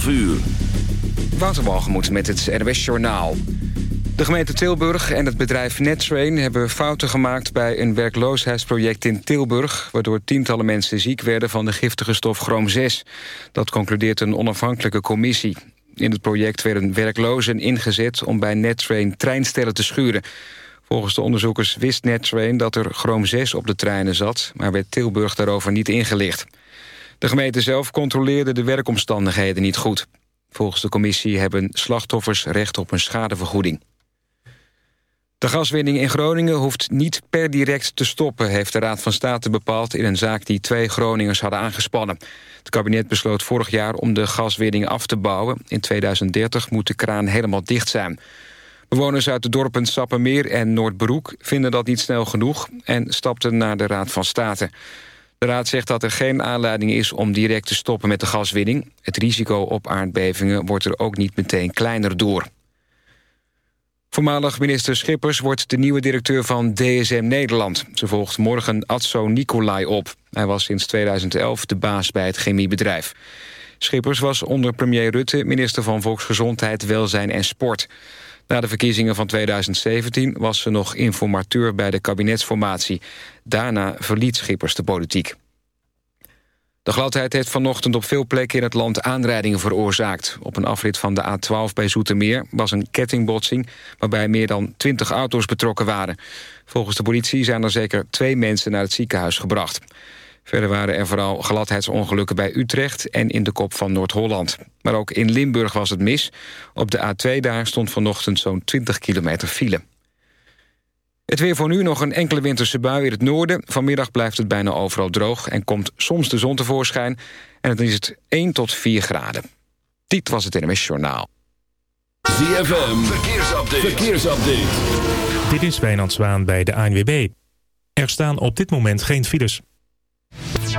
12 uur. Waterwalgemoed met het RWS Journaal. De gemeente Tilburg en het bedrijf NetTrain hebben fouten gemaakt... bij een werkloosheidsproject in Tilburg... waardoor tientallen mensen ziek werden van de giftige stof chroom 6. Dat concludeert een onafhankelijke commissie. In het project werden werklozen ingezet om bij NetTrain treinstellen te schuren. Volgens de onderzoekers wist NetTrain dat er chroom 6 op de treinen zat... maar werd Tilburg daarover niet ingelicht. De gemeente zelf controleerde de werkomstandigheden niet goed. Volgens de commissie hebben slachtoffers recht op een schadevergoeding. De gaswinning in Groningen hoeft niet per direct te stoppen... heeft de Raad van State bepaald in een zaak die twee Groningers hadden aangespannen. Het kabinet besloot vorig jaar om de gaswinning af te bouwen. In 2030 moet de kraan helemaal dicht zijn. Bewoners uit de dorpen Sappemeer en Noordbroek vinden dat niet snel genoeg... en stapten naar de Raad van State. De Raad zegt dat er geen aanleiding is om direct te stoppen met de gaswinning. Het risico op aardbevingen wordt er ook niet meteen kleiner door. Voormalig minister Schippers wordt de nieuwe directeur van DSM Nederland. Ze volgt morgen Adso Nicolai op. Hij was sinds 2011 de baas bij het chemiebedrijf. Schippers was onder premier Rutte minister van Volksgezondheid, Welzijn en Sport. Na de verkiezingen van 2017 was ze nog informateur bij de kabinetsformatie. Daarna verliet Schippers de politiek. De gladheid heeft vanochtend op veel plekken in het land aanrijdingen veroorzaakt. Op een afrit van de A12 bij Zoetermeer was een kettingbotsing... waarbij meer dan 20 auto's betrokken waren. Volgens de politie zijn er zeker twee mensen naar het ziekenhuis gebracht. Verder waren er vooral gladheidsongelukken bij Utrecht en in de kop van Noord-Holland. Maar ook in Limburg was het mis. Op de A2 daar stond vanochtend zo'n 20 kilometer file. Het weer voor nu nog een enkele winterse bui in het noorden. Vanmiddag blijft het bijna overal droog en komt soms de zon tevoorschijn. En dan is het 1 tot 4 graden. Dit was het NMS Journaal. ZFM, verkeersupdate. verkeersupdate. Dit is Wijnand Zwaan bij de ANWB. Er staan op dit moment geen files.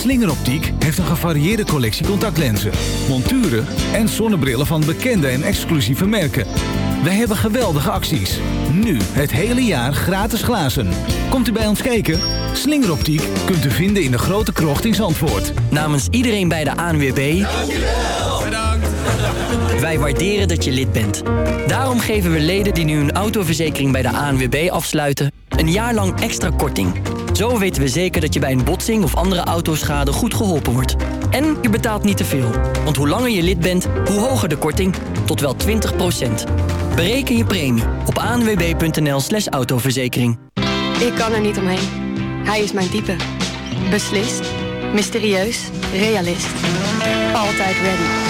Slingeroptiek heeft een gevarieerde collectie contactlenzen, monturen en zonnebrillen van bekende en exclusieve merken. Wij hebben geweldige acties. Nu het hele jaar gratis glazen. Komt u bij ons kijken? Slingeroptiek kunt u vinden in de grote krocht in Zandvoort. Namens iedereen bij de ANWB... Wij waarderen dat je lid bent. Daarom geven we leden die nu een autoverzekering bij de ANWB afsluiten... een jaar lang extra korting. Zo weten we zeker dat je bij een botsing of andere autoschade goed geholpen wordt. En je betaalt niet te veel. Want hoe langer je lid bent, hoe hoger de korting. Tot wel 20% Bereken je premie op anwb.nl slash autoverzekering. Ik kan er niet omheen. Hij is mijn type. Beslist, mysterieus, realist. Altijd ready.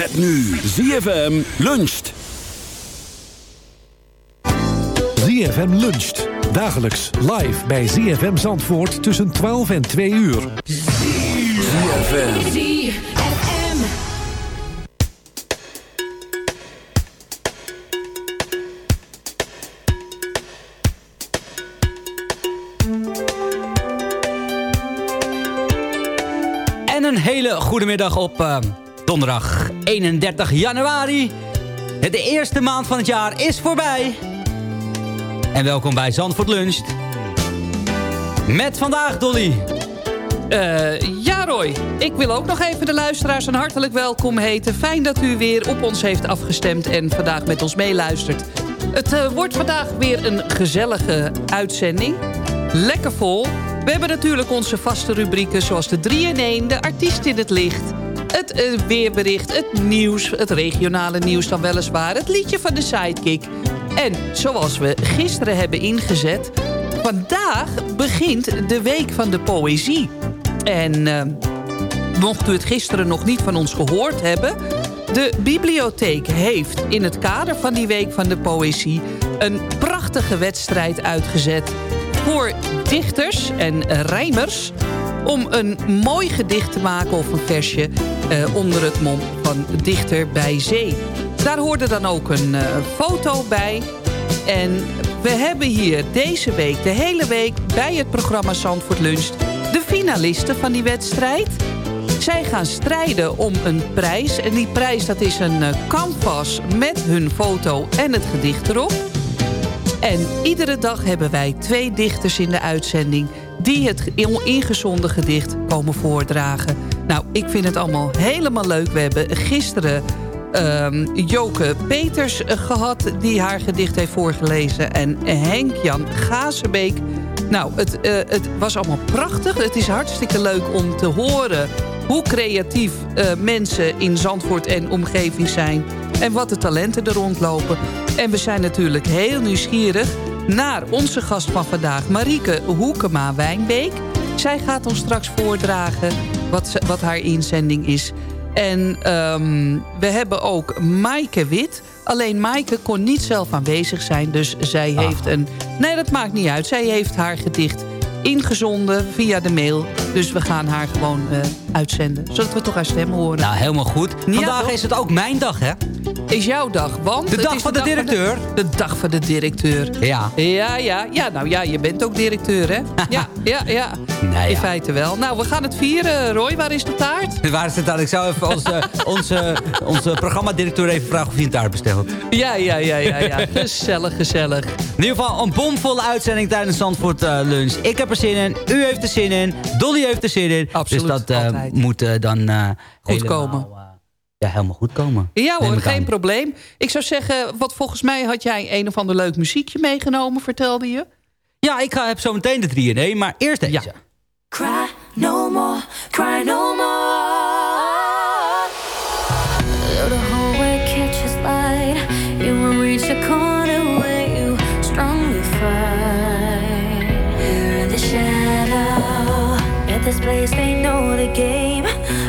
Met nu ZFM luncht. ZFM luncht. Dagelijks live bij ZFM Zandvoort tussen 12 en 2 uur. ZFM. En een hele goede middag op... Eh, donderdag 31 januari. De eerste maand van het jaar is voorbij. En welkom bij Zandvoort Lunch. Met vandaag Dolly. Uh, ja, Roy. Ik wil ook nog even de luisteraars een hartelijk welkom heten. Fijn dat u weer op ons heeft afgestemd en vandaag met ons meeluistert. Het uh, wordt vandaag weer een gezellige uitzending. Lekker vol. We hebben natuurlijk onze vaste rubrieken zoals de 3 in 1, de artiest in het licht... het uh, weerbericht, het nieuws, het regionale nieuws dan weliswaar... het liedje van de sidekick. En zoals we gisteren hebben ingezet... vandaag begint de Week van de Poëzie. En uh, mocht u het gisteren nog niet van ons gehoord hebben... de bibliotheek heeft in het kader van die Week van de Poëzie... een prachtige wedstrijd uitgezet voor dichters en rijmers... om een mooi gedicht te maken of een versje uh, onder het mom van Dichter bij Zee. Daar hoorde dan ook een uh, foto bij. En we hebben hier deze week, de hele week... bij het programma Zandvoort Lunch... de finalisten van die wedstrijd. Zij gaan strijden om een prijs. En die prijs dat is een uh, canvas met hun foto en het gedicht erop. En iedere dag hebben wij twee dichters in de uitzending... die het ingezonden gedicht komen voordragen. Nou, ik vind het allemaal helemaal leuk. We hebben gisteren um, Joke Peters gehad... die haar gedicht heeft voorgelezen. En Henk-Jan Gazenbeek. Nou, het, uh, het was allemaal prachtig. Het is hartstikke leuk om te horen... hoe creatief uh, mensen in Zandvoort en omgeving zijn... en wat de talenten er rondlopen. En we zijn natuurlijk heel nieuwsgierig naar onze gast van vandaag... Marieke Hoekema-Wijnbeek. Zij gaat ons straks voordragen wat, wat haar inzending is... En um, we hebben ook Maaike Wit. Alleen Maaike kon niet zelf aanwezig zijn. Dus zij ah. heeft een... Nee, dat maakt niet uit. Zij heeft haar gedicht ingezonden via de mail. Dus we gaan haar gewoon uh, uitzenden. Zodat we toch haar stem horen. Nou, helemaal goed. Vandaag is het ook mijn dag, hè? Is jouw dag, want... De dag van de, directeur. de, dag van de directeur. Ja. Ja, ja. Ja, nou ja, je bent ook directeur, hè? ja, ja, ja. Nou, In feite wel. Nou, we gaan het vieren. Roy, waar is de taart? Waar is de taart? Ik zou even onze, onze, onze programmadirecteur even vragen of hij een taart bestelt. Ja, ja, ja, ja, ja. Gezellig, gezellig. In ieder geval een bomvolle uitzending tijdens Zandvoort uh, Lunch. Ik heb er zin in. U heeft er zin in. Dolly heeft er zin in. Absoluut, Dus dat uh, moet uh, dan goed helemaal, komen. ja, helemaal goed komen. Ja hoor, geen probleem. Ik zou zeggen, wat volgens mij had jij een of ander leuk muziekje meegenomen, vertelde je? Ja, ik ga, heb zo meteen de 3 in 1, maar eerst deze. Ja. Cry no more, cry no more. Place they know the game.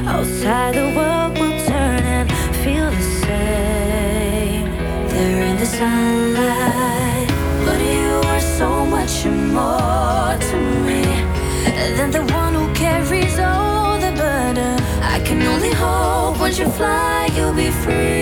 Outside the world will turn and feel the same. They're in the sunlight, but you are so much more to me than the one who carries all the burden. I can only hope once you fly, you'll be free.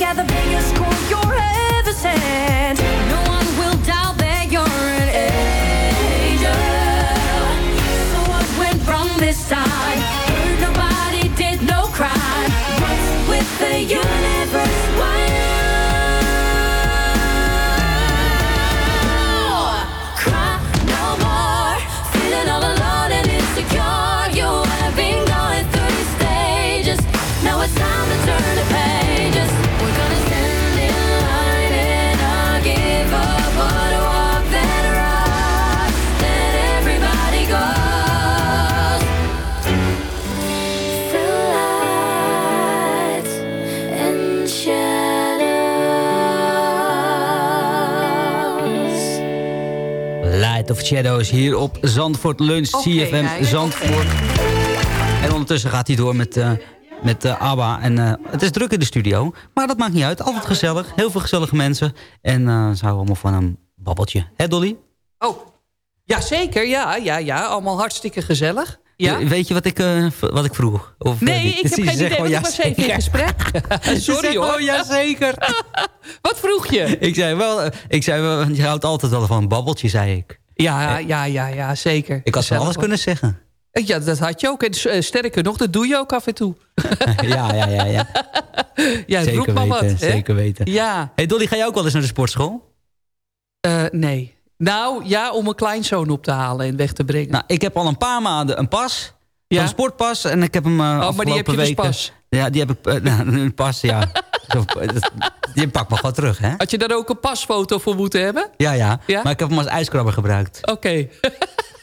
You got the biggest score you're ever sent. No one will doubt that you're an angel. So what went wrong this time? Heard nobody did no crime. What's with the universe? Of Shadows hier op Zandvoort Lunch, CFM ja, Zandvoort. En ondertussen gaat hij door met, eh, met eh, ABBA. En eh, het is druk in de studio, maar dat maakt niet uit. Altijd gezellig, heel veel gezellige mensen. En ze houden allemaal van een babbeltje. Hè Dolly? Oh, ja zeker. Ja, ja, ja. Allemaal hartstikke gezellig. Ja? Weet je wat ik, wat ik vroeg? Of, Nee, ik heb geen idee, want ik was even in gesprek. Sorry hoor. gewoon ja, zeker. Wat vroeg je? ik zei wel, ik zei wel, je houdt altijd wel van een babbeltje, zei ik. Ja, ja, ja, ja, zeker. Ik had Gezellig, alles kunnen zeggen. Ja, dat had je ook. En eh, sterker nog, dat doe je ook af en toe. ja, ja, ja, ja. Ja, zeker roep maar weten, wat. hè? zeker weten. Ja, Hey Dolly, ga jij ook wel eens naar de sportschool? eh, nee. Nou, ja, om een kleinzoon op te halen en weg te brengen. Nou, ik heb al een paar maanden een pas. Ja? Een sportpas. En ik heb hem uh, oh, maar die heb je dus pas. Ja, die heb ik... eh, nou, een pas, ja. Zo, dat- die pak me gewoon terug, hè? Had je daar ook een pasfoto voor moeten hebben? Ja, ja, Ja? Maar ik heb hem als ijskrabber gebruikt. Oké.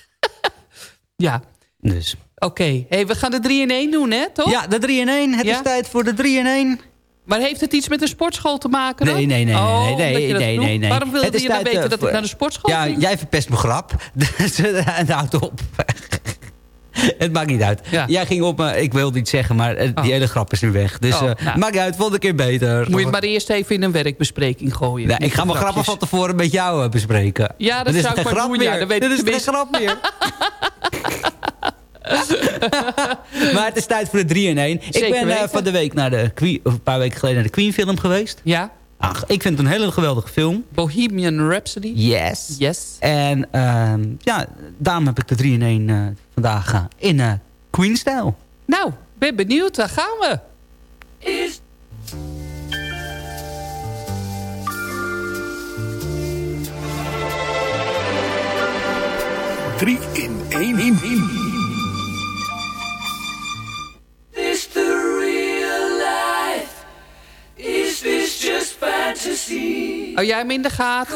ja, Dus. oké. Hey, we gaan de 3 in 1 doen, hè, toch? Ja, de 3 in 1. Het Ja? is tijd voor de 3 in 1. Maar heeft het iets met een sportschool te maken dan? Nee, nee, nee, Oh, nee, nee, je nee, nee, nee. Waarom wilde je dan weten eh, dat ik naar de sportschool Ja, ging? jij verpest mijn grap. Dus en houd op. Het maakt niet uit. Ja. Jij ging op me, ik wilde iets zeggen, maar eh, die Oh. hele grap is nu weg. Dus Oh, eh, nou. maakt niet uit, volgende keer beter. Moet je het maar eerst even in een werkbespreking gooien. Nee, ik ga mijn grappen van tevoren met jou eh, bespreken. Ja, dat is zou ik geen maar grap doen, ja, meer. dan weet Dit is geen grap meer. maar het is tijd voor de 3 in 1. Ik ben eh, van de week naar de Queen, of een paar weken geleden naar de Queen film geweest. Ja, Ach, ik vind het een hele geweldige film. Bohemian Rhapsody. Yes. Yes. En ehm, ja, daarom heb ik de 3 in 1 eh, vandaag uh, in uh, Queen-stijl. Nou, ben benieuwd. Daar gaan we. Is 3 in 1 in 1. this the real life? Is this just fantasy? Hou jij hem in de gaten?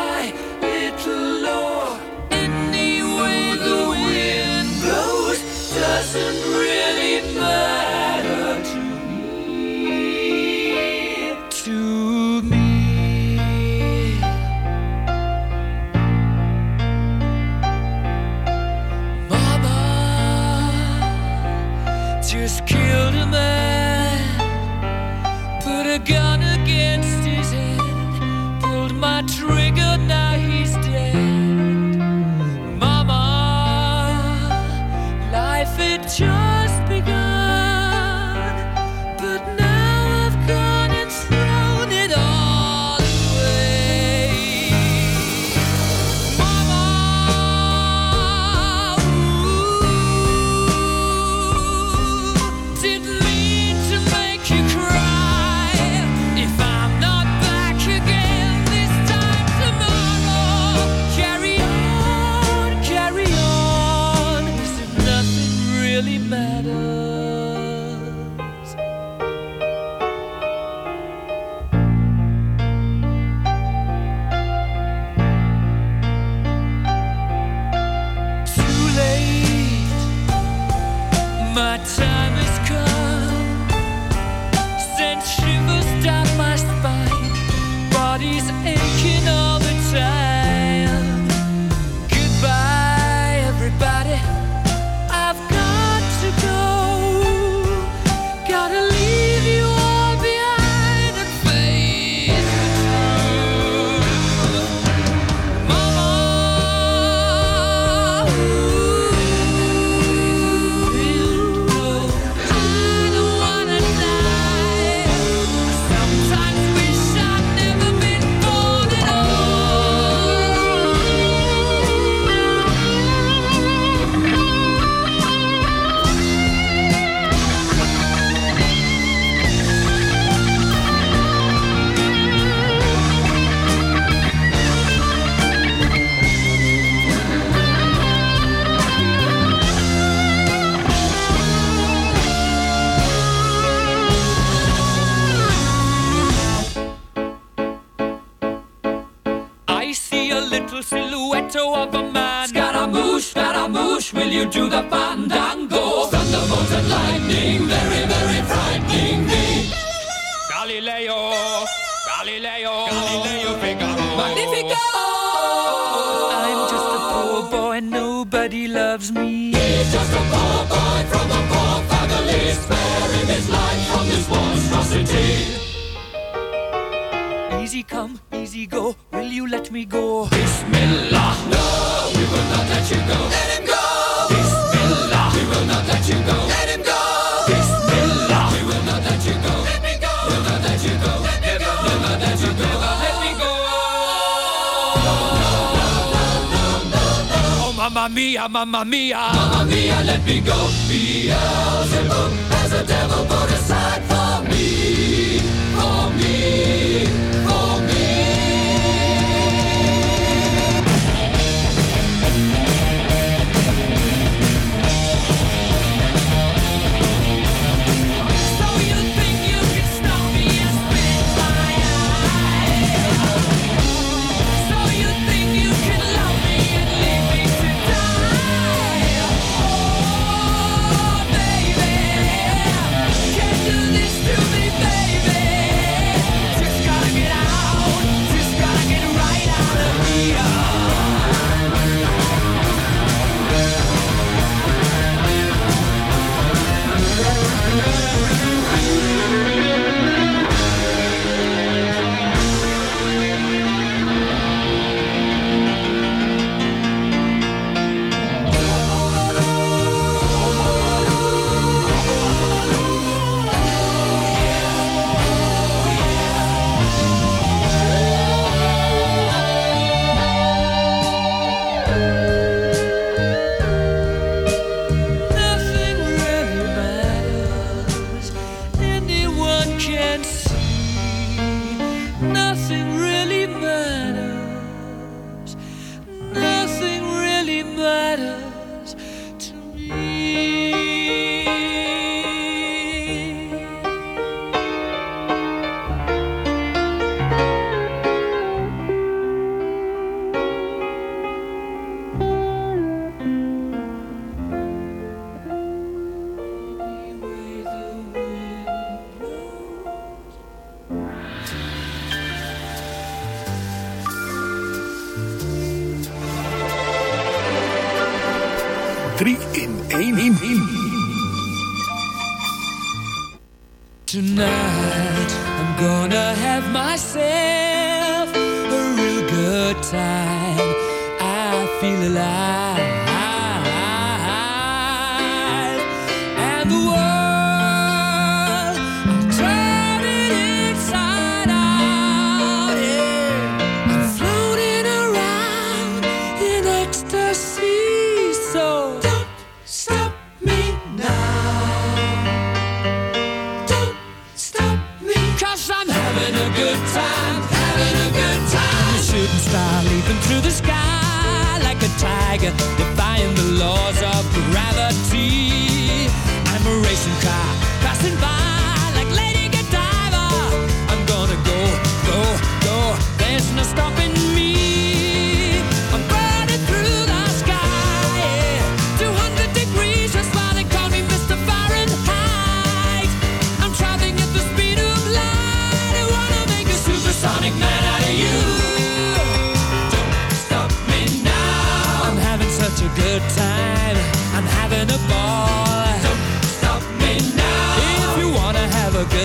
listen. Let him go. Bismillah. We will not let you go. Let me go. We'll not let you go. Let me go. We'll not let you go. Let me go. Oh, mamma mia, mamma mia. Mamma mia, let me go. Beelzebub has a devil put aside for me. 3 in 1 in. Tonight I'm gonna have myself a real good time. I feel alive.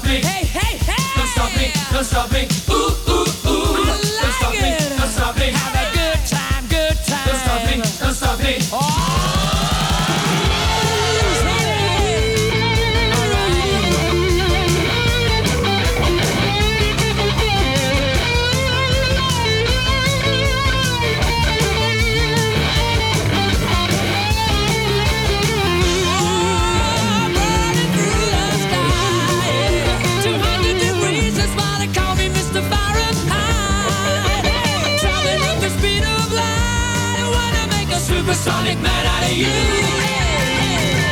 stop me. Hey, hey, hey. Don't stop me. Don't stop me. sonic man out of you.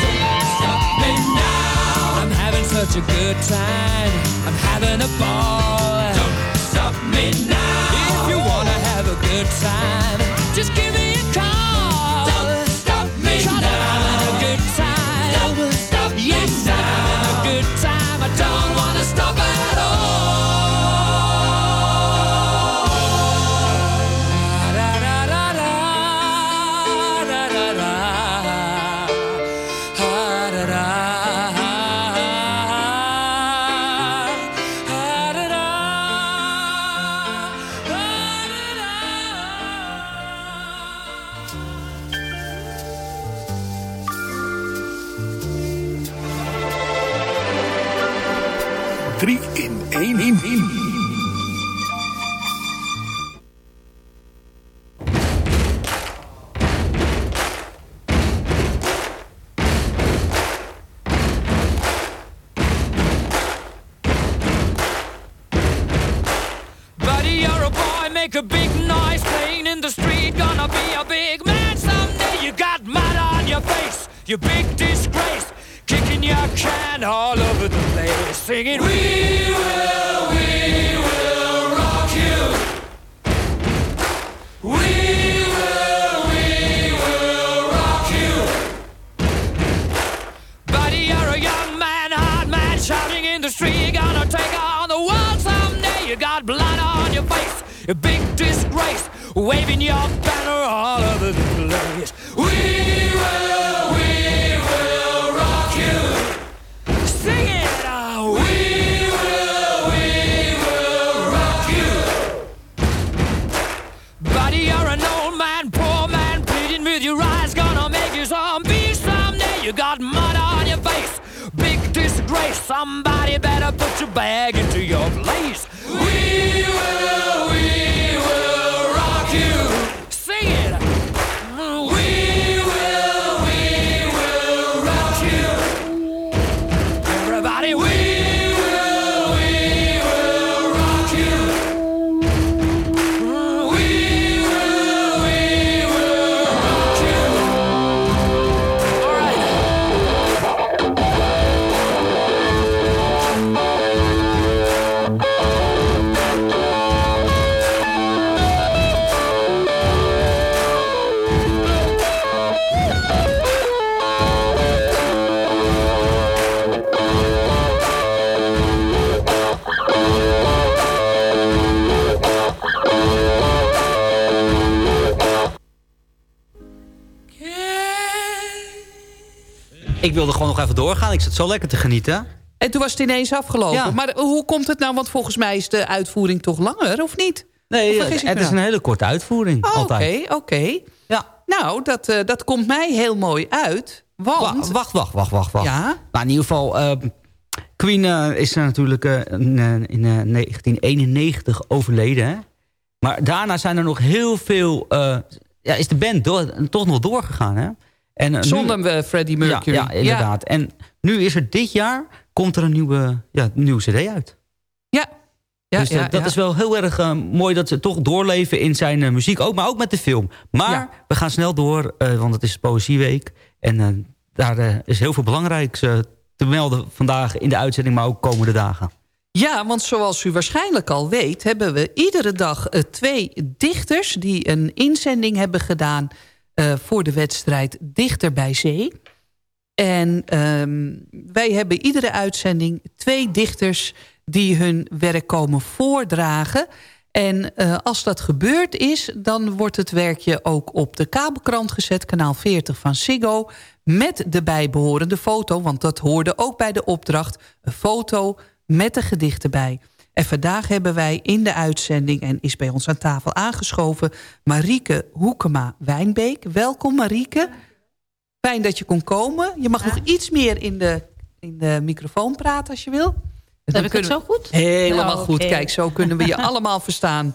Don't stop me now. I'm having such a good time. I'm having a ball. Don't stop me now. If you wanna have a good time 3 in 1 in 1. wilde gewoon nog even doorgaan. Ik zat zo lekker te genieten. En toen was het ineens afgelopen. Ja. Maar eh, hoe komt het nou? Want volgens mij is de uitvoering toch langer, of niet? Nee, eh, het is nou? een hele korte uitvoering. Oh, oké, oké. Ja. Nou, dat, eh, dat komt mij heel mooi uit. Want... wacht, wacht, wacht, wacht. wacht. Ja? Maar in ieder geval... Queen uh, is natuurlijk in 1991 overleden. Hè? Maar daarna zijn er nog heel veel... ja, is de band toch nog doorgegaan, hè? En, eh, nu- Zonder eh, Freddie Mercury. Ja, ja, inderdaad. En nu is er dit jaar... komt er een nieuwe, ja, nieuwe cd uit. Ja. Ja, dus dat, is wel heel erg eh, mooi dat ze toch doorleven in zijn muziek. Ook, maar ook met de film. Maar we gaan snel door, want het is Poëzieweek. En daar is heel veel belangrijks te melden vandaag in de uitzending... maar ook komende dagen. Ja, want zoals u waarschijnlijk al weet... hebben we iedere dag twee dichters... die een inzending hebben gedaan voor de wedstrijd Dichter bij Zee. En ehm, wij hebben iedere uitzending twee dichters... die hun werk komen voordragen... En eh, als dat gebeurd is, dan wordt het werkje ook op de kabelkrant gezet... kanaal 40 van Ziggo, met de bijbehorende foto... want dat hoorde ook bij de opdracht, een foto met de gedichten bij. En vandaag hebben wij in de uitzending, en is bij ons aan tafel aangeschoven... Marieke Hoekema-Wijnbeek. Welkom Marieke. Fijn dat je kon komen. Je mag nog iets meer in de, in de microfoon praten als je wil. Heb ik het zo goed? Helemaal goed. Kijk, zo kunnen we je allemaal verstaan.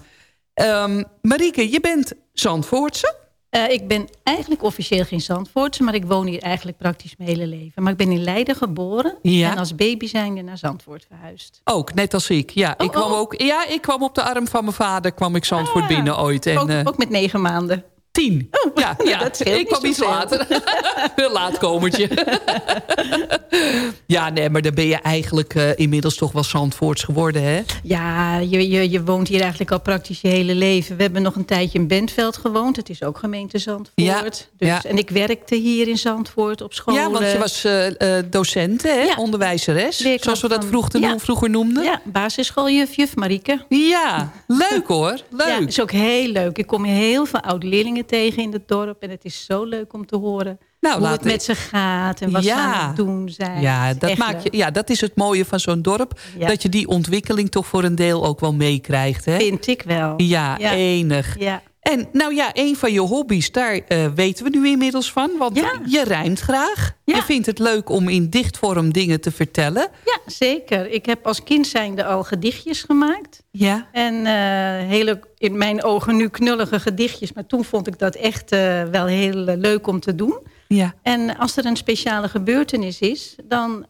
Ehm Marieke, je bent Zandvoortse. Eh, ik ben eigenlijk officieel geen Zandvoortse, maar ik woon hier eigenlijk praktisch mijn hele leven. Maar ik ben in Leiden geboren Ja. en als baby zijnde naar Zandvoort verhuisd. Ook, net als ik. Ja, ik kwam oh. ook. Ja, ik kwam op de arm van mijn vader, kwam ik Zandvoort binnen ooit. En, ook, eh, ook met negen maanden. Tien. ja, ja. dat scheelt ik kwam iets later. Een laatkomertje. ja, nee, maar dan ben je eigenlijk eh, inmiddels toch wel Zandvoorts geworden, hè? Ja, je, je, je woont hier eigenlijk al praktisch je hele leven. We hebben nog een tijdje in Bentveld gewoond. Het is ook gemeente Zandvoort. Ja, Dus, ja. En ik werkte hier in Zandvoort op school. Ja, want je was eh, eh, docent, hè? onderwijzeres. Leerkracht Zoals we dat van- vroeger, Ja. vroeger noemden. Ja, basisschooljuf, juf Marieke. Ja, leuk hoor. Leuk. Ja, is ook heel leuk. Ik kom heel veel oud-leerlingen tegen in het dorp. En het is zo leuk om te horen Nou, hoe het met ze gaat. En wat ze aan het doen zijn. Ja dat, maakt je, ja, dat is het mooie van zo'n dorp. Ja. Dat je die ontwikkeling toch voor een deel ook wel meekrijgt. hè? Vind ik wel. Ja, Ja. enig. Ja. En nou ja, een van je hobby's, daar eh, weten we nu inmiddels van. Want je rijmt graag. Je vindt het leuk om in dichtvorm dingen te vertellen. Ja, zeker. Ik heb als kind zijnde al gedichtjes gemaakt. Ja. En eh, hele, in mijn ogen nu knullige gedichtjes. Maar toen vond ik dat echt eh, wel heel leuk om te doen. Ja. En als er een speciale gebeurtenis is, dan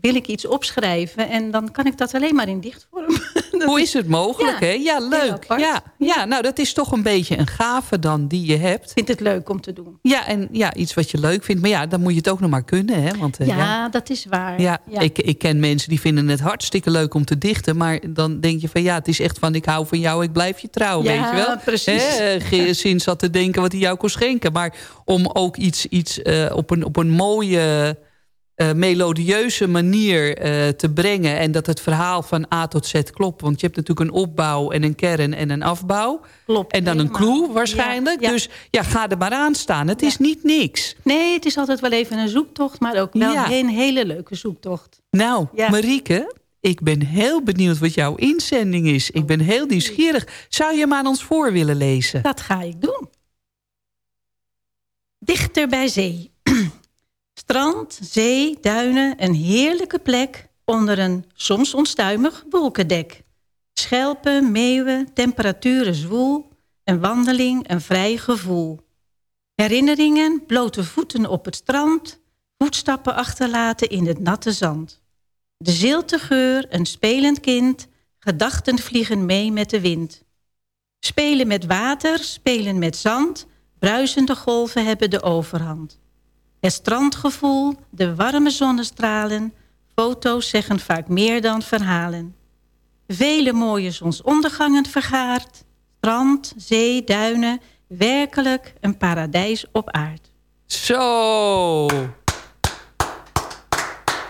wil ik iets opschrijven. En dan kan ik dat alleen maar in dichtvorm. Hoe is het mogelijk, Ja, hè? Ja, leuk. Ja, ja, nou dat is toch een beetje een gave dan die je hebt. Ik vind het leuk om te doen. Ja, en ja, iets wat je leuk vindt. Maar ja, dan moet je het ook nog maar kunnen, hè? Want, eh, ja, dat is waar. Ja, Ik, ik ken mensen die vinden het hartstikke leuk om te dichten. Maar dan denk je van ja, het is echt van ik hou van jou, ik blijf je trouw, Ja, weet je wel. precies. Hè, Sinds zat te denken wat hij jou kon schenken. Maar om ook iets, iets eh, op, een, op een mooie, eh, melodieuze manier eh, te brengen. En dat het verhaal van A tot Z klopt. Want je hebt natuurlijk een opbouw en een kern en een afbouw. Klopt. En dan een clue waarschijnlijk. Ja, ja. Dus ja, ga er maar aan staan. Het is niet niks. Nee, het is altijd wel even een zoektocht. Maar ook wel een hele leuke zoektocht. Nou. Marieke, ik ben heel benieuwd wat jouw inzending is. Ik ben heel nieuwsgierig. Zou je hem aan ons voor willen lezen? Dat ga ik doen. Dichter bij zee. Strand, zee, duinen, een heerlijke plek... onder een soms onstuimig wolkendek. Schelpen, meeuwen, temperaturen zwoel... een wandeling, een vrij gevoel. Herinneringen, blote voeten op het strand... voetstappen achterlaten in het natte zand. De zilte geur, een spelend kind... gedachten vliegen mee met de wind... Spelen met water, spelen met zand. Bruisende golven hebben de overhand. Het strandgevoel, de warme zonnestralen. Foto's zeggen vaak meer dan verhalen. Vele mooie zonsondergangen vergaard. Strand, zee, duinen. Werkelijk een paradijs op aard. Zo.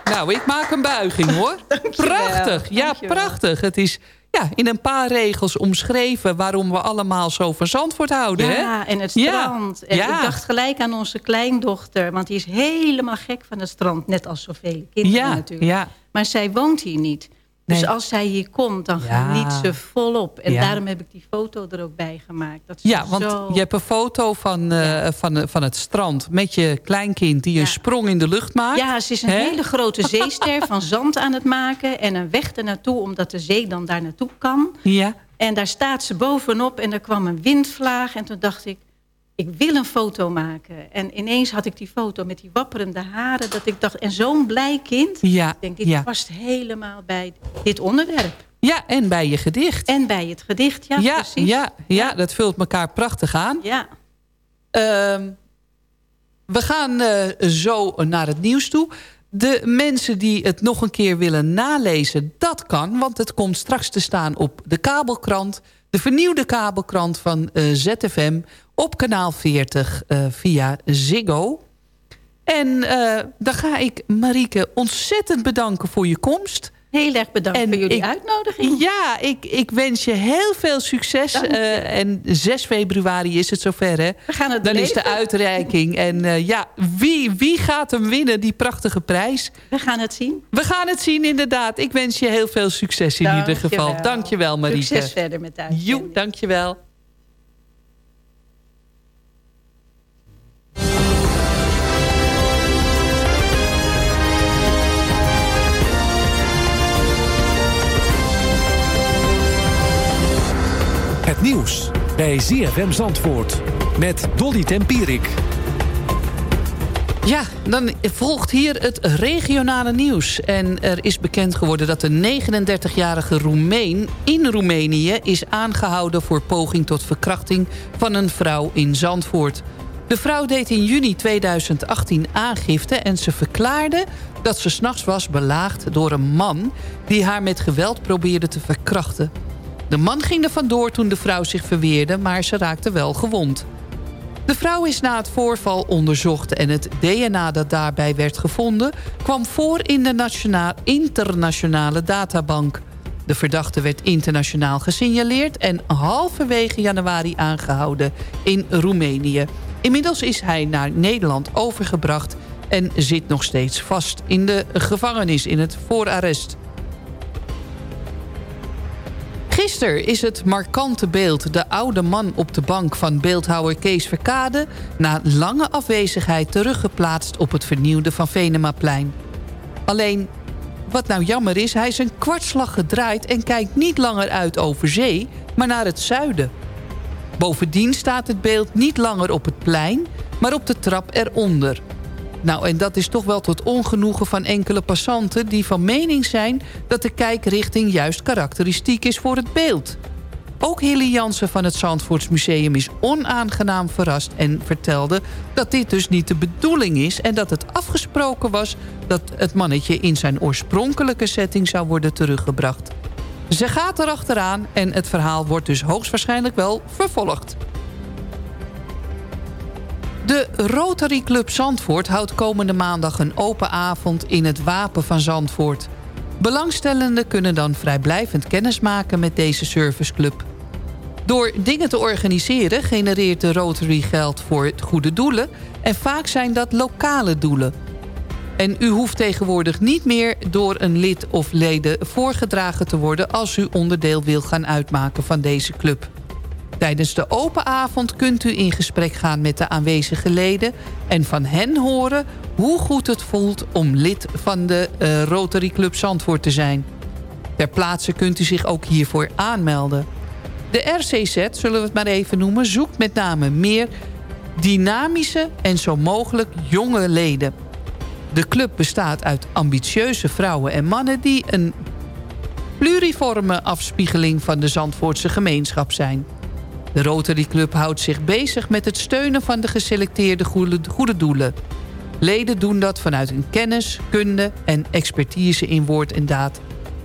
Nou, ik maak een buiging hoor. Prachtig. Ja, dankjewel. prachtig. Het is ja, in een paar regels omschreven... waarom we allemaal zo van Zandvoort houden. Ja, hè? en het Ja. strand. En Ja. ik dacht gelijk aan onze kleindochter. Want die is helemaal gek van het strand. Net als zoveel kinderen natuurlijk. Maar zij woont hier niet. Dus als zij hier komt, dan Ja. geniet ze volop. En Ja. daarom heb ik die foto er ook bij gemaakt. Dat Ja, want je hebt een foto van, eh, van, van het strand... met je kleinkind die een sprong in de lucht maakt. Ja, ze is een hele grote zeester van zand aan het maken... en een weg ernaartoe, omdat de zee dan daar naartoe kan. Ja. En daar staat ze bovenop en er kwam een windvlaag. En toen dacht ik, ik wil een foto maken. En ineens had ik die foto met die wapperende haren... dat ik dacht, en zo'n blij kind... Ja, ik denk, dit ja. past helemaal bij dit onderwerp. Ja, en bij je gedicht. En bij het gedicht, ja, ja, precies. ja, ja, dat vult elkaar prachtig aan. Ja. Ehm, we gaan eh, zo naar het nieuws toe. De mensen die het nog een keer willen nalezen, dat kan. Want het komt straks te staan op de kabelkrant. De vernieuwde kabelkrant van eh, ZFM op kanaal 40 eh, via Ziggo. En eh, dan ga ik Marieke ontzettend bedanken voor je komst. Heel erg bedankt voor jullie ik- uitnodiging. Ja, ik, ik wens je heel veel succes. Eh, en 6 februari is het zover, hè? We gaan het Dan is de uitreiking. En ja, wie, wie gaat hem winnen, die prachtige prijs? We gaan het zien. We gaan het zien, inderdaad. Ik wens je heel veel succes in ieder geval. Dankjewel. Marieke. Succes verder met uitzending. Jo, dankjewel. Nieuws bij ZFM Zandvoort met Dolly Tempierik. Ja, dan volgt hier het regionale nieuws. En er is bekend geworden dat een 39-jarige Roemeen in Roemenië... is aangehouden voor poging tot verkrachting van een vrouw in Zandvoort. De vrouw deed in juni 2018 aangifte en ze verklaarde... dat ze s'nachts was belaagd door een man... die haar met geweld probeerde te verkrachten. De man ging er vandoor toen de vrouw zich verweerde... maar ze raakte wel gewond. De vrouw is na het voorval onderzocht en het DNA dat daarbij werd gevonden... kwam voor in de internationale databank. De verdachte werd internationaal gesignaleerd... en halverwege januari aangehouden in Roemenië. Inmiddels is hij naar Nederland overgebracht... en zit nog steeds vast in de gevangenis in het voorarrest. Gisteren is het markante beeld de oude man op de bank van beeldhouwer Kees Verkade... na lange afwezigheid teruggeplaatst op het vernieuwde Van Venemaplein. Alleen, wat nou jammer is, hij is een kwartslag gedraaid... en kijkt niet langer uit over zee, maar naar het zuiden. Bovendien staat het beeld niet langer op het plein, maar op de trap eronder... Nou, en dat is toch wel tot ongenoegen van enkele passanten... die van mening zijn dat de kijkrichting juist karakteristiek is voor het beeld. Ook Hilly Jansen van het Zandvoortsmuseum is onaangenaam verrast... en vertelde dat dit dus niet de bedoeling is... en dat het afgesproken was dat het mannetje in zijn oorspronkelijke setting zou worden teruggebracht. Ze gaat erachteraan en het verhaal wordt dus hoogstwaarschijnlijk wel vervolgd. De Rotary Club Zandvoort houdt komende maandag een open avond in het Wapen van Zandvoort. Belangstellenden kunnen dan vrijblijvend kennis maken met deze serviceclub. Door dingen te organiseren genereert de Rotary geld voor goede doelen... en vaak zijn dat lokale doelen. En u hoeft tegenwoordig niet meer door een lid of leden voorgedragen te worden... als u onderdeel wil gaan uitmaken van deze club. Tijdens de open avond kunt u in gesprek gaan met de aanwezige leden... en van hen horen hoe goed het voelt om lid van de eh, Rotary Club Zandvoort te zijn. Ter plaatse kunt u zich ook hiervoor aanmelden. De RCZ, zullen we het maar even noemen, zoekt met name meer dynamische en zo mogelijk jonge leden. De club bestaat uit ambitieuze vrouwen en mannen die een pluriforme afspiegeling van de Zandvoortse gemeenschap zijn. De Rotary Club houdt zich bezig met het steunen van de geselecteerde goede, doelen. Leden doen dat vanuit hun kennis, kunde en expertise in woord en daad.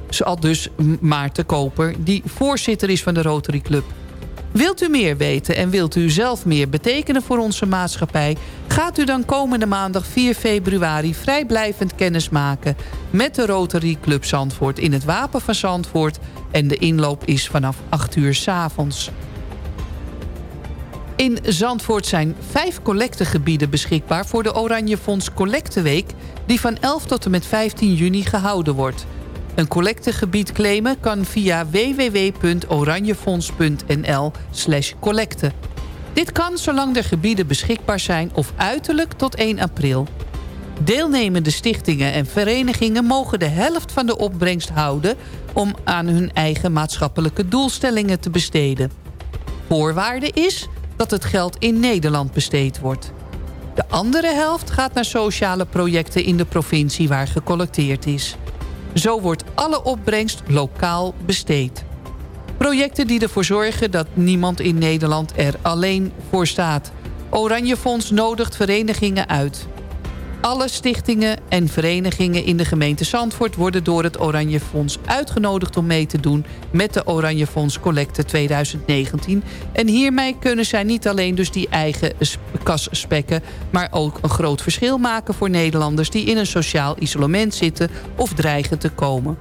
Zoals dus Maarten Koper, die voorzitter is van de Rotary Club. Wilt u meer weten en wilt u zelf meer betekenen voor onze maatschappij... gaat u dan komende maandag 4 februari vrijblijvend kennis maken... met de Rotary Club Zandvoort in het Wapen van Zandvoort... en de inloop is vanaf 8 uur 's avonds. In Zandvoort zijn vijf collectegebieden beschikbaar... voor de Oranje Fonds Collecteweek... die van 11 tot en met 15 juni gehouden wordt. Een collectegebied claimen kan via www.oranjefonds.nl collecte. Dit kan zolang er gebieden beschikbaar zijn of uiterlijk tot 1 april. Deelnemende stichtingen en verenigingen mogen de helft van de opbrengst houden... om aan hun eigen maatschappelijke doelstellingen te besteden. Voorwaarde is dat het geld in Nederland besteed wordt. De andere helft gaat naar sociale projecten in de provincie waar gecollecteerd is. Zo wordt alle opbrengst lokaal besteed. Projecten die ervoor zorgen dat niemand in Nederland er alleen voor staat. Oranje Fonds nodigt verenigingen uit. Alle stichtingen en verenigingen in de gemeente Zandvoort... worden door het Oranje Fonds uitgenodigd om mee te doen... met de Oranje Fonds Collecte 2019. En hiermee kunnen zij niet alleen dus die eigen kas spekken... maar ook een groot verschil maken voor Nederlanders... die in een sociaal isolement zitten of dreigen te komen.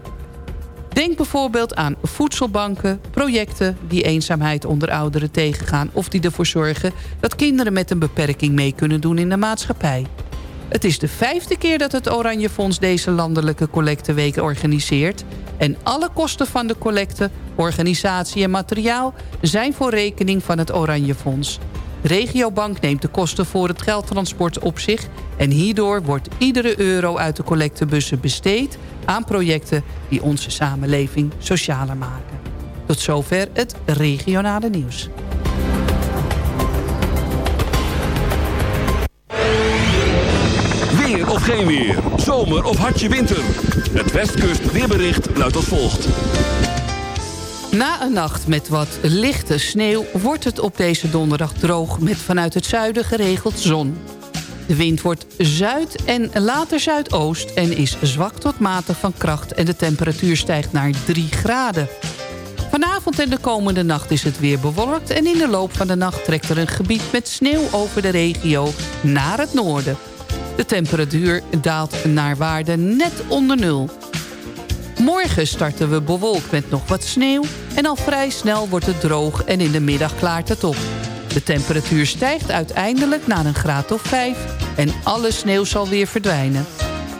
Denk bijvoorbeeld aan voedselbanken, projecten die eenzaamheid onder ouderen tegengaan... of die ervoor zorgen dat kinderen met een beperking mee kunnen doen in de maatschappij. Het is de vijfde keer dat het Oranje Fonds deze landelijke collecteweek organiseert. En alle kosten van de collecte, organisatie en materiaal... zijn voor rekening van het Oranje Fonds. Regiobank neemt de kosten voor het geldtransport op zich... en hierdoor wordt iedere euro uit de collectebussen besteed... aan projecten die onze samenleving socialer maken. Tot zover het regionale nieuws. Geen weer. Zomer of hartje winter. Het Westkust weerbericht luidt als volgt. Na een nacht met wat lichte sneeuw wordt het op deze donderdag droog... met vanuit het zuiden geregeld zon. De wind wordt zuid en later zuidoost en is zwak tot matig van kracht... en de temperatuur stijgt naar 3 graden. Vanavond en de komende nacht is het weer bewolkt... en in de loop van de nacht trekt er een gebied met sneeuw over de regio naar het noorden. De temperatuur daalt naar waarde net onder nul. Morgen starten we bewolkt met nog wat sneeuw... en al vrij snel wordt het droog en in de middag klaart het op. De temperatuur stijgt uiteindelijk naar een graad of 5... en alle sneeuw zal weer verdwijnen.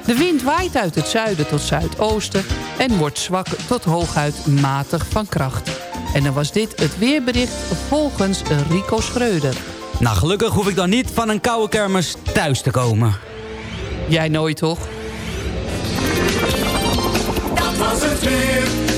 De wind waait uit het zuiden tot zuidoosten... en wordt zwak tot hooguit matig van kracht. En dan was dit het weerbericht volgens Rico Schreuder. Nou, gelukkig hoef ik dan niet van een koude kermis thuis te komen. Jij nooit, toch? Dat was het weer.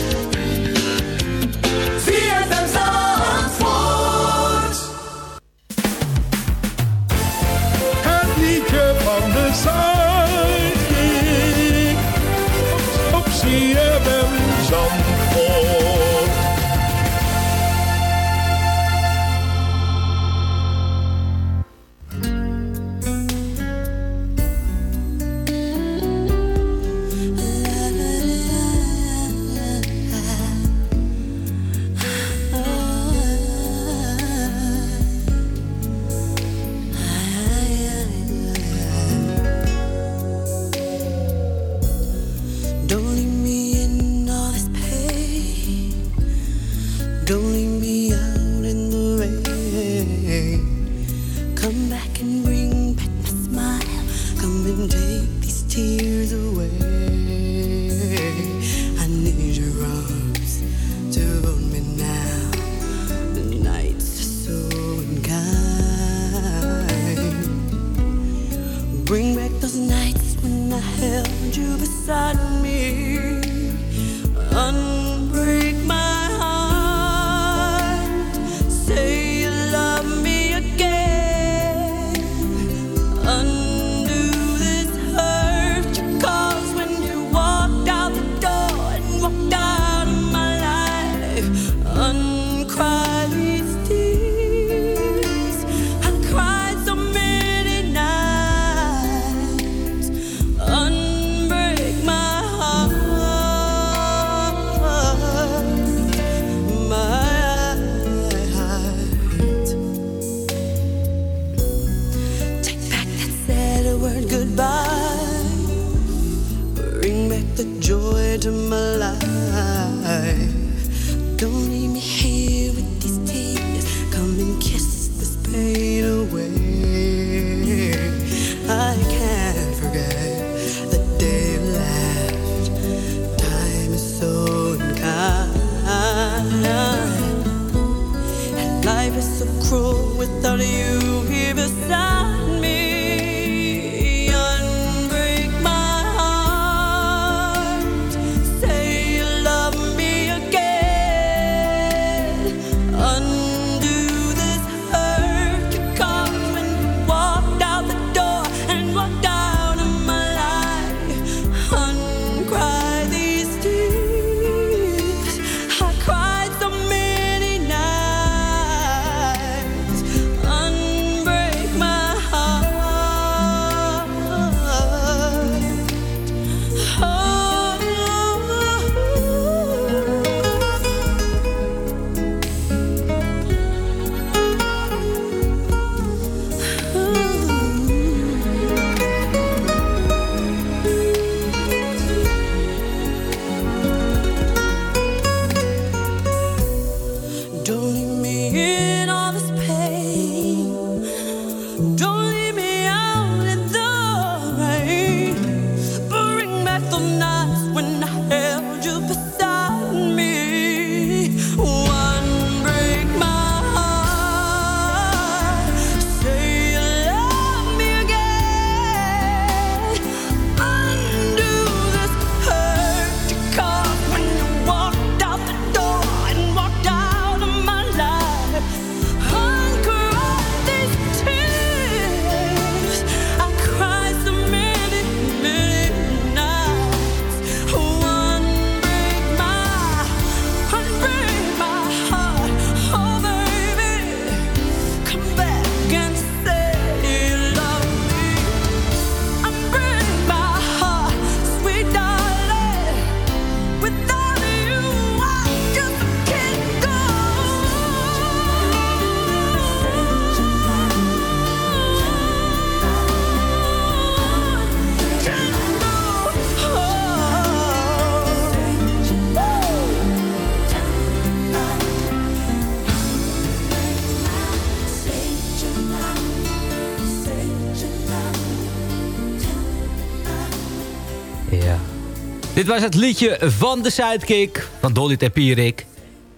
Was het liedje van de Sidekick van Dolly Tempierik.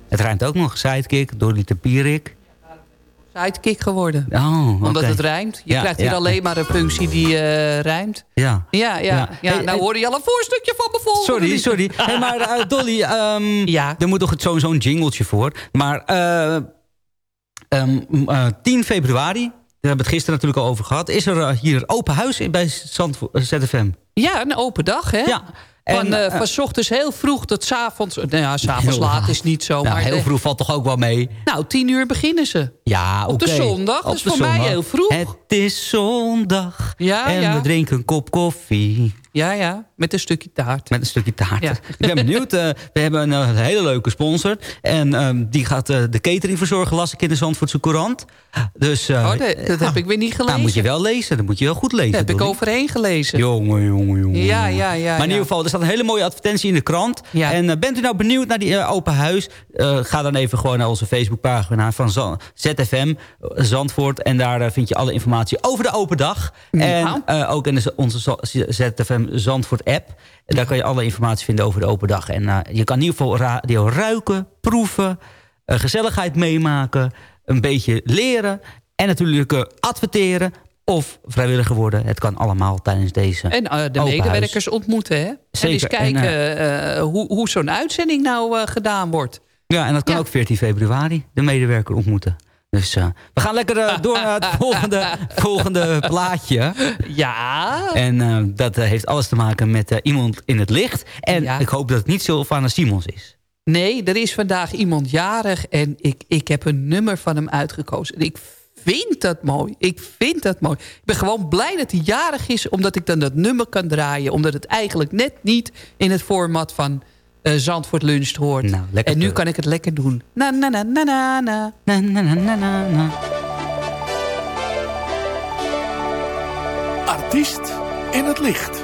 Het rijmt ook nog, Sidekick, Dolly Tempierik. Sidekick geworden. Oh, Omdat het rijmt. Je Ja, krijgt hier ja. alleen maar een functie die eh, rijmt. Ja. Ja, ja, ja. Ja. Hey, nou hoorde je al een voorstukje van me volgen. Sorry, sorry. Hey, maar eh, Dolly, ehm, er moet toch zo'n zo'n jingletje voor. Maar ehm, eh, 10 februari, daar hebben we het gisteren natuurlijk al over gehad... is er hier open huis bij Zandvo- ZFM. Ja, een open dag, hè? Ja. Van, En, eh, eh, van 's ochtends heel vroeg tot 's avonds. Nou ja, 's avonds laat laat. is niet zo. Nou, maar heel de- vroeg valt toch ook wel mee. Nou, tien uur beginnen ze. Ja, Op de oké. zondag, dus de voor mij heel vroeg. Het is zondag Ja, en ja. we drinken een kop koffie. Ja, ja, met een stukje taart. Met een stukje taart. Ja. Ik ben benieuwd. eh, we hebben een hele leuke sponsor. En ehm, die gaat de catering verzorgen, las ik in de Zandvoortse Courant. Dus, Oh, dat, dat heb ik weer niet gelezen. Nou, moet je wel lezen. Dat moet je wel goed lezen. Daar heb ik overheen gelezen. Jongen, jongen, jongen. Ja, ja, ja. Maar in ieder geval, er staat een hele mooie advertentie in de krant. En eh, bent u nou benieuwd naar die eh, open huis? Eh, ga dan even gewoon naar onze Facebookpagina van ZFM Zandvoort. En daar vind je alle informatie over de open dag. En ook in de, onze ZFM Zandvoort app. En daar kan je alle informatie vinden over de open dag. En je kan in ieder geval radio ruiken, proeven, gezelligheid meemaken, een beetje leren. En natuurlijk adverteren of vrijwilliger worden. Het kan allemaal tijdens deze En eh, de medewerkers ontmoeten, hè? Zeker. En eens En, kijken eh, hoe, hoe zo'n uitzending nou eh, gedaan wordt. Ja, en dat kan ook 14 februari, de medewerker ontmoeten. Dus eh, we gaan lekker eh, door naar het volgende, volgende plaatje. Ja. En eh, dat eh, heeft alles te maken met eh, iemand in het licht. En ik hoop dat het niet Sylvana Simons is. Nee, er is vandaag iemand jarig en ik, ik heb een nummer van hem uitgekozen. En ik vind dat mooi. Ik vind dat mooi. Ik ben gewoon blij dat hij jarig is, omdat ik dan dat nummer kan draaien. Omdat het eigenlijk net niet in het format van eh, Zandvoort Lunch hoort. en nu kan ik het lekker doen. Na na na na na na. Na na na na na na. Artiest in het licht.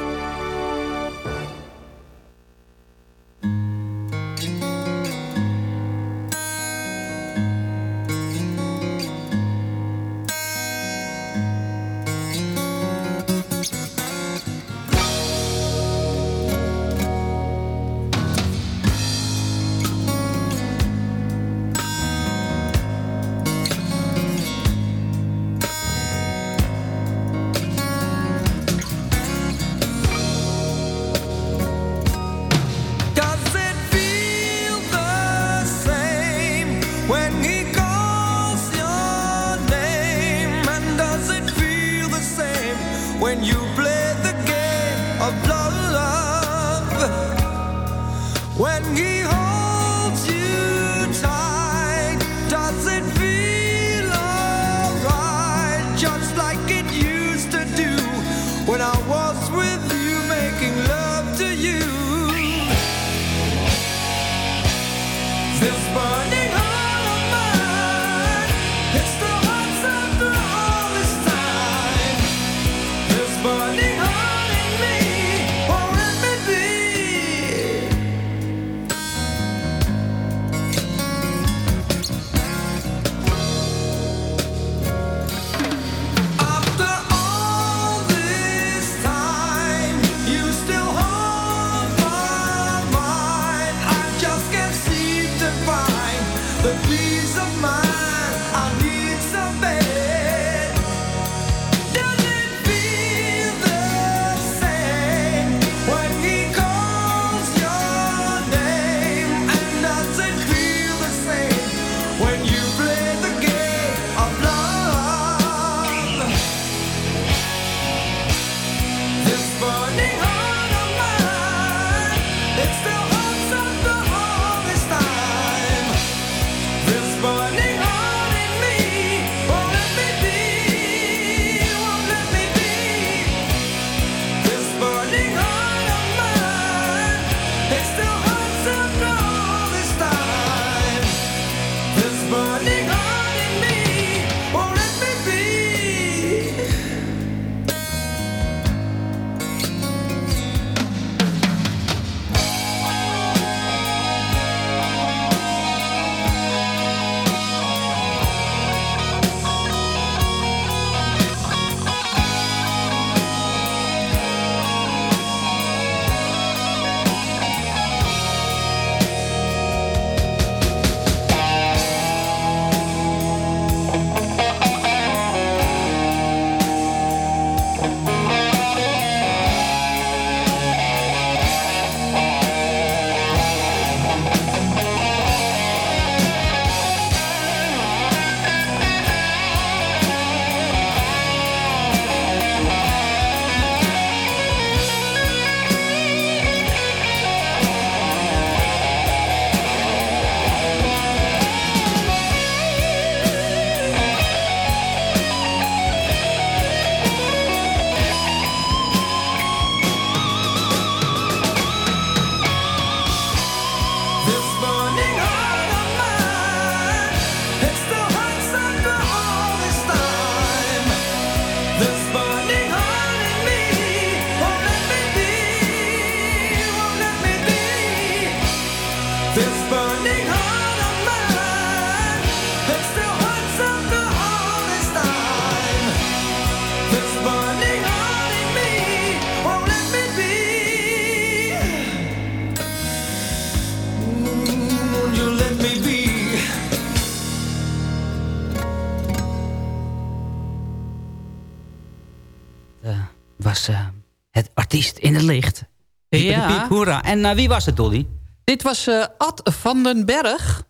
Was eh, het artiest in het licht. Ja. Piep, hoera. En eh, wie was het, Dolly? Dit was eh, Ad van den Berg.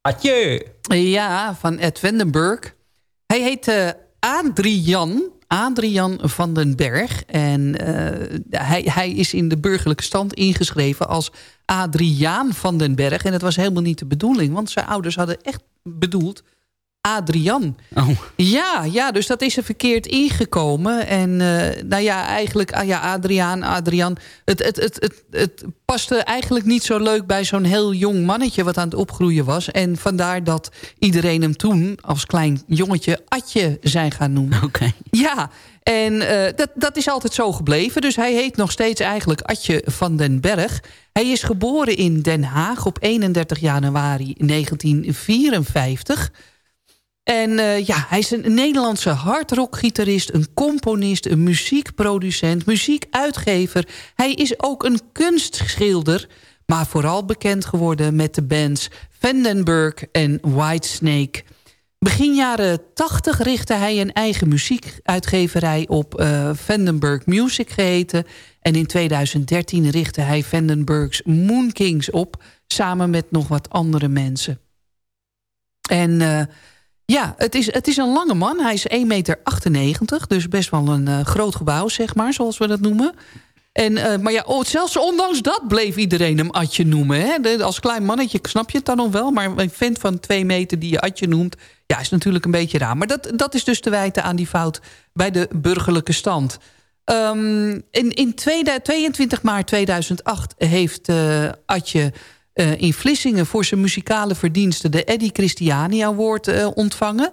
Adje. Ja, van Ed Wendenburg. Hij heet eh, Adrian. Adrian van den Berg. En hij, hij is in de burgerlijke stand ingeschreven als Adriaan van den Berg. En dat was helemaal niet de bedoeling. Want zijn ouders hadden echt bedoeld Adrian. Oh. Ja, ja, dus dat is er verkeerd ingekomen. En eh, nou ja, eigenlijk, ah ja, Adriaan, Adrian. Het, het, het, het, het paste eigenlijk niet zo leuk bij zo'n heel jong mannetje... wat aan het opgroeien was. En vandaar dat iedereen hem toen als klein jongetje Atje zijn gaan noemen. Oké. Ja, en eh, dat, dat is altijd zo gebleven. Dus hij heet nog steeds eigenlijk Atje van den Berg. Hij is geboren in Den Haag op 31 januari 1954... En eh, ja, hij is een Nederlandse hardrockgitarist, een componist, een muziekproducent, muziekuitgever. Hij is ook een kunstschilder, maar vooral bekend geworden met de bands Vandenberg en Whitesnake. Begin jaren 80 richtte hij een eigen muziekuitgeverij op uh, Vandenberg Music geheten. En in 2013 richtte hij Vandenberg's Moon Kings op, samen met nog wat andere mensen. En... Uh, ja, het is, het is een lange man. Hij is 1,98 meter, dus best wel een uh, groot gebouw, zeg maar, zoals we dat noemen. En, uh, maar ja, oh, zelfs ondanks dat bleef iedereen hem Atje noemen. Hè? Als klein mannetje snap je het dan nog wel. Maar een vent van 2 meter die je Atje noemt... ja, is natuurlijk een beetje raar. Maar dat, dat is dus te wijten aan die fout bij de burgerlijke stand. Um, in in 22 maart 2008 heeft uh, Atje... Uh, in Vlissingen voor zijn muzikale verdiensten... de Eddie Christiani Award uh, ontvangen.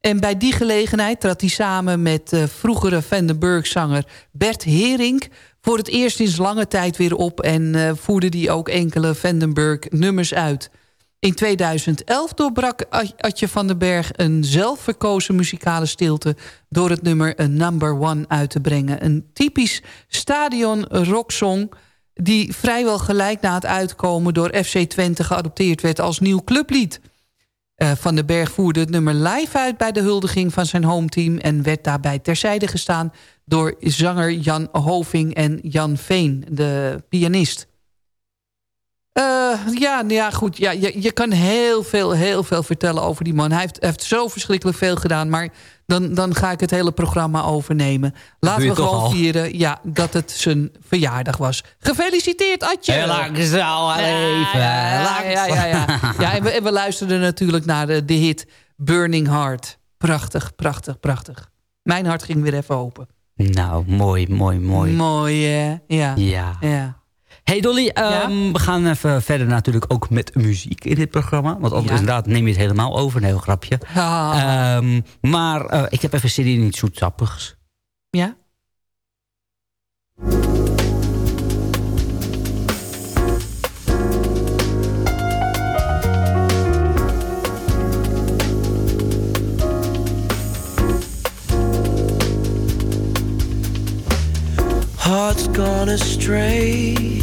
En bij die gelegenheid trad hij samen met uh, vroegere Vandenberg-zanger Bert Hering... voor het eerst in lange tijd weer op... en voerde hij ook enkele Vandenberg-nummers uit. In 2011 doorbrak Adje van den Berg een zelfverkozen muzikale stilte... door het nummer A Number One uit te brengen. Een typisch stadion rocksong die vrijwel gelijk na het uitkomen door FC Twente geadopteerd werd als nieuw clublied. Eh, van den Berg voerde het nummer live uit bij de huldiging van zijn hometeam... en werd daarbij terzijde gestaan door zanger Jan Hoving en Jan Veen, de pianist. Eh, ja, nou ja, goed. Ja, je, je kan heel veel, heel veel vertellen over die man. Hij heeft, heeft zo verschrikkelijk veel gedaan, maar dan, dan ga ik het hele programma overnemen. Laten we gewoon vieren ja, dat het zijn verjaardag was. Gefeliciteerd, Adje! Heel lang zal leven. Ja, ja, ja, ja. ja en, we, en we luisterden natuurlijk naar de, de hit Burning Heart. Prachtig, prachtig, prachtig. Mijn hart ging weer even open. Nou, mooi, mooi, mooi. Mooi, hè? Ja. Ja. ja. Hey Dolly, ehm, we gaan even verder natuurlijk ook met muziek in dit programma. Want anders inderdaad neem je het helemaal over. Een heel grapje. Ah. Ehm, maar eh, ik heb even zin in iets zoetsappigs. Ja? Hearts gone astray,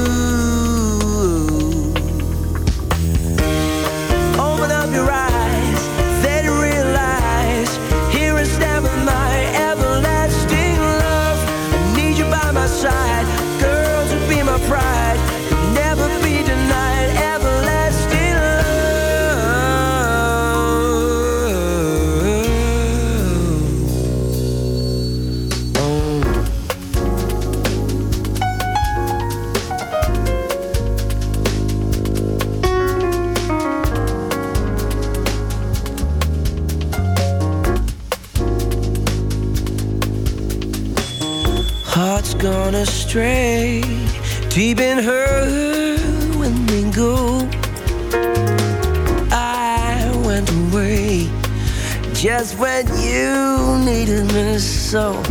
Astray, deep in her when they go. I went away just when you needed me so.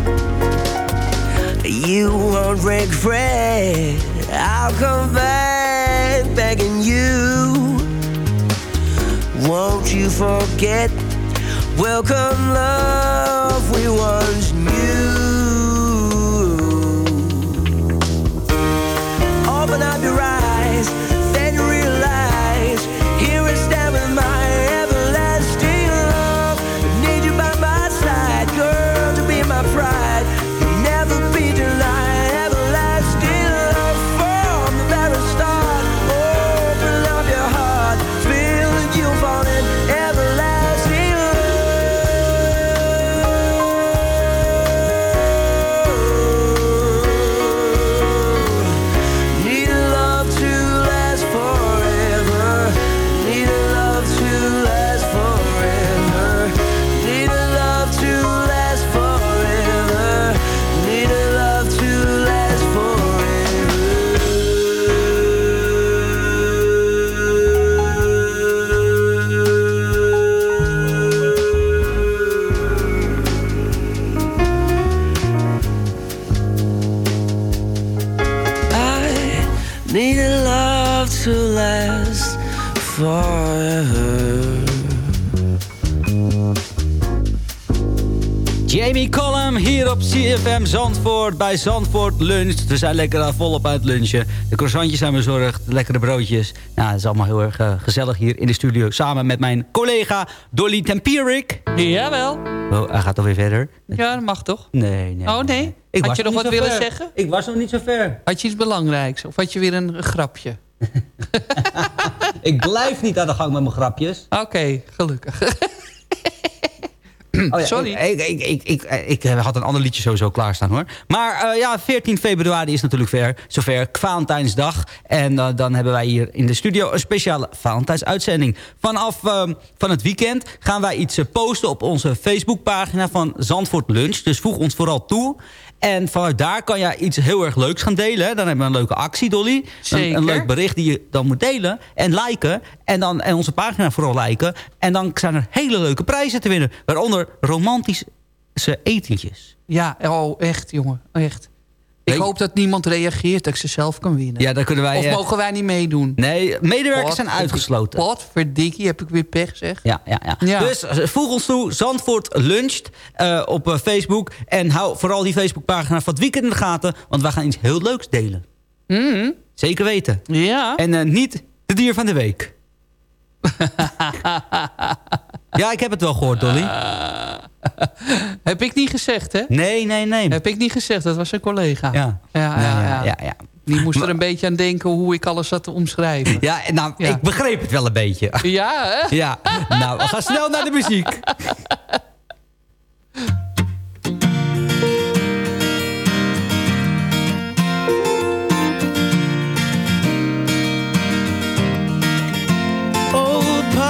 You won't regret, I'll come back begging you. Won't you forget? Welcome, love we once Zandvoort bij Zandvoort Lunch. We zijn lekker daar volop uit lunchen. De croissantjes zijn bezorgd, de lekkere broodjes. Nou, het is allemaal heel erg eh, gezellig hier in de studio. Samen met mijn collega Dolly Tempierik. Jawel. Oh, hij gaat alweer verder. Ja, dat mag toch? Nee, nee. Oh nee? Ik had je nog wat willen ver. zeggen? Ik was nog niet zo ver. Had je iets belangrijks? Of had je weer een, een grapje? Ik blijf niet aan de gang met mijn grapjes. Oké, gelukkig. Oh ja, Sorry. Ik, ik, ik, ik, ik, eh, had een ander liedje sowieso klaarstaan hoor. Maar eh, ja, 14 februari is natuurlijk ver, zover Valentijnsdag. En eh, dan hebben wij hier in de studio een speciale Valentijnsuitzending. Vanaf ehm, van het weekend gaan wij iets eh, posten op onze Facebookpagina van Zandvoort Lunch. Dus voeg ons vooral toe. En vanuit daar kan je iets heel erg leuks gaan delen. hè. Dan hebben we een leuke actie, Dolly. Een, een leuk bericht die je dan moet delen en liken. En, dan, en onze pagina vooral liken. En dan zijn er hele leuke prijzen te winnen. Waaronder romantisch ze etentjes. Ja, oh, echt, jongen. Echt. Ik hoop dat niemand reageert dat ik ze zelf kan winnen. Ja, dan kunnen wij... of eh, mogen wij niet meedoen? Nee, medewerkers zijn uitgesloten. Wat verdikkie, heb ik weer pech zeg. Ja, ja, ja. Ja. Dus eh, voeg ons toe, Zandvoort luncht eh, op Facebook. En hou vooral die Facebookpagina van het weekend in de gaten. Want wij gaan iets heel leuks delen. Zeker weten. Ja. En niet de dier van de week. Ja, ik heb het wel gehoord, Dolly. Heb ik niet gezegd, hè? Nee, nee, nee. Heb ik niet gezegd, dat was een collega. Ja. Ja, ja, ja. ja, ja. Die moest er een beetje aan denken hoe ik alles zat te omschrijven. Ja, nou, Ja. ik begreep het wel een beetje. Ja, hè? Ja, nou, we gaan snel naar de muziek.